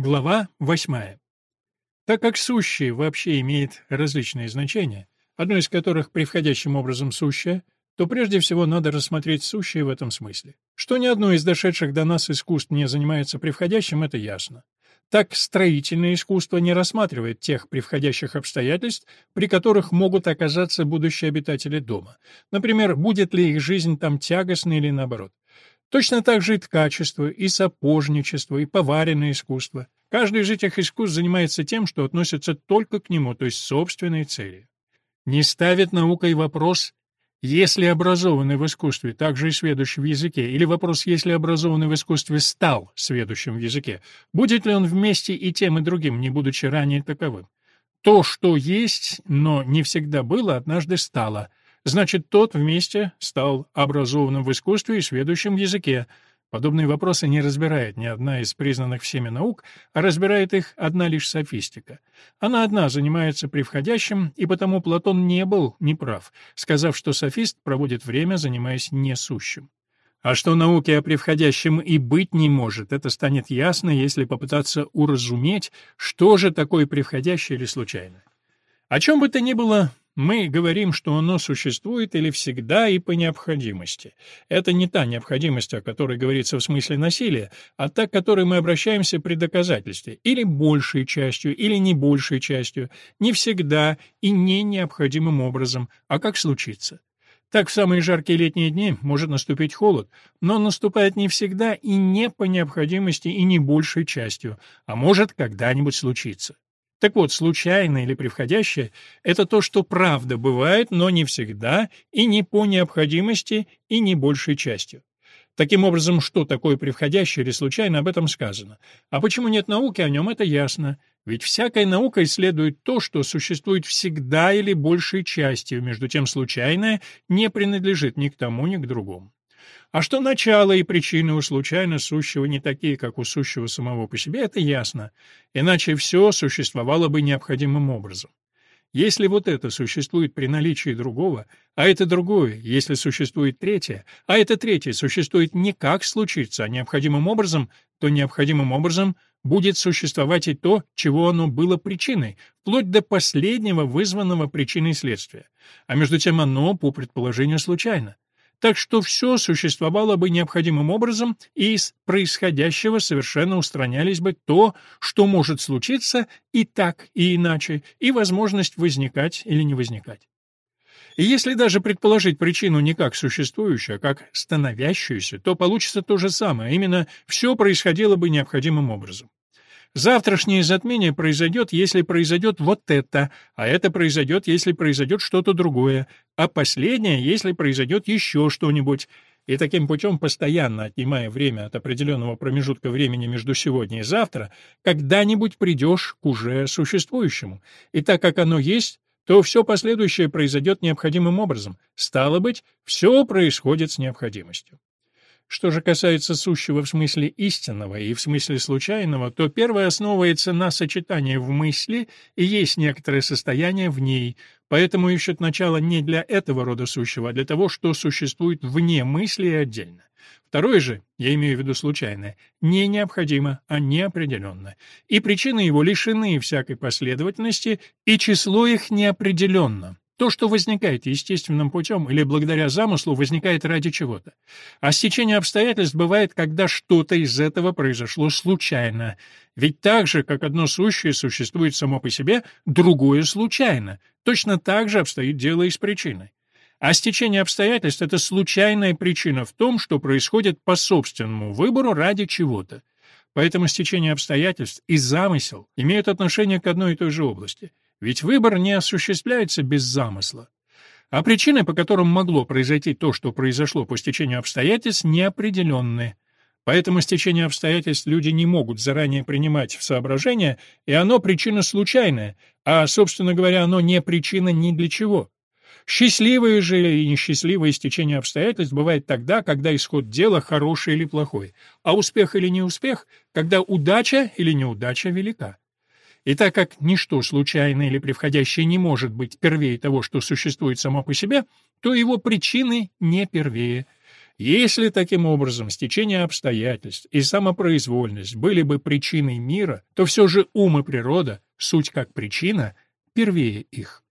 Глава 8. Так как сущее вообще имеет различные значения, одно из которых превходящим образом сущее, то прежде всего надо рассмотреть сущее в этом смысле. Что ни одно из дошедших до нас искусств не занимается превходящим, это ясно. Так строительное искусство не рассматривает тех превходящих обстоятельств, при которых могут оказаться будущие обитатели дома. Например, будет ли их жизнь там тягостной или наоборот. Точно так же и ткачество, и сапожничество, и поваренное искусство. Каждый из этих искусств занимается тем, что относится только к нему, то есть собственной цели. Не ставит наукой вопрос, если образованный в искусстве также и сведущий в языке, или вопрос, если образованный в искусстве стал сведущим в языке, будет ли он вместе и тем, и другим, не будучи ранее таковым. То, что есть, но не всегда было, однажды стало, Значит, тот вместе стал образованным в искусстве и сведущим в языке. Подобные вопросы не разбирает ни одна из признанных всеми наук, а разбирает их одна лишь софистика. Она одна занимается превходящим, и потому Платон не был неправ, сказав, что софист проводит время, занимаясь несущим. А что науки о превходящем и быть не может, это станет ясно, если попытаться уразуметь, что же такое превходящее или случайное. О чем бы то ни было, мы говорим, что оно существует или всегда и по необходимости. Это не та необходимость, о которой говорится в смысле насилия, а та, к которой мы обращаемся при доказательстве, или большей частью, или не большей частью, не всегда и не необходимым образом, а как случится. Так в самые жаркие летние дни может наступить холод, но он наступает не всегда и не по необходимости и не большей частью, а может когда-нибудь случиться. Так вот, случайное или превходящее — это то, что правда бывает, но не всегда, и не по необходимости, и не большей частью. Таким образом, что такое превходящее или случайно, об этом сказано. А почему нет науки о нем, это ясно. Ведь всякая наука исследует то, что существует всегда или большей частью, между тем случайное не принадлежит ни к тому, ни к другому. А что начало и причины у случайно сущего не такие, как у сущего самого по себе, это ясно. Иначе все существовало бы необходимым образом. Если вот это существует при наличии другого, а это другое, если существует третье, а это третье существует не как случится, а необходимым образом, то необходимым образом будет существовать и то, чего оно было причиной, вплоть до последнего вызванного причиной следствия. А между тем оно, по предположению, случайно так что все существовало бы необходимым образом, и из происходящего совершенно устранялись бы то, что может случиться и так, и иначе, и возможность возникать или не возникать. И если даже предположить причину не как существующую, а как становящуюся, то получится то же самое, именно все происходило бы необходимым образом. Завтрашнее затмение произойдет, если произойдет вот это, а это произойдет, если произойдет что-то другое, а последнее, если произойдет еще что-нибудь. И таким путем, постоянно отнимая время от определенного промежутка времени между сегодня и завтра, когда-нибудь придешь к уже существующему. И так как оно есть, то все последующее произойдет необходимым образом. Стало быть, все происходит с необходимостью. Что же касается сущего в смысле истинного и в смысле случайного, то первое основывается на сочетании в мысли и есть некоторое состояние в ней, поэтому ищет начало не для этого рода сущего, а для того, что существует вне мысли и отдельно. Второе же, я имею в виду случайное, не необходимо, а неопределенно, и причины его лишены всякой последовательности, и число их неопределенно. То, что возникает естественным путем или благодаря замыслу, возникает ради чего-то. А стечение обстоятельств бывает, когда что-то из этого произошло случайно. Ведь так же, как одно сущее существует само по себе, другое случайно. Точно так же обстоит дело и с причиной. А стечение обстоятельств — это случайная причина в том, что происходит по собственному выбору ради чего-то. Поэтому стечение обстоятельств и замысел имеют отношение к одной и той же области — ведь выбор не осуществляется без замысла. А причины, по которым могло произойти то, что произошло по стечению обстоятельств, неопределенны. Поэтому стечение обстоятельств люди не могут заранее принимать в соображение, и оно причина случайная, а, собственно говоря, оно не причина ни для чего. Счастливое же и несчастливое стечение обстоятельств бывает тогда, когда исход дела хороший или плохой, а успех или неуспех, когда удача или неудача велика. И так как ничто случайное или превходящее не может быть первее того, что существует само по себе, то его причины не первее. Если таким образом стечение обстоятельств и самопроизвольность были бы причиной мира, то все же ум и природа, суть как причина, первее их.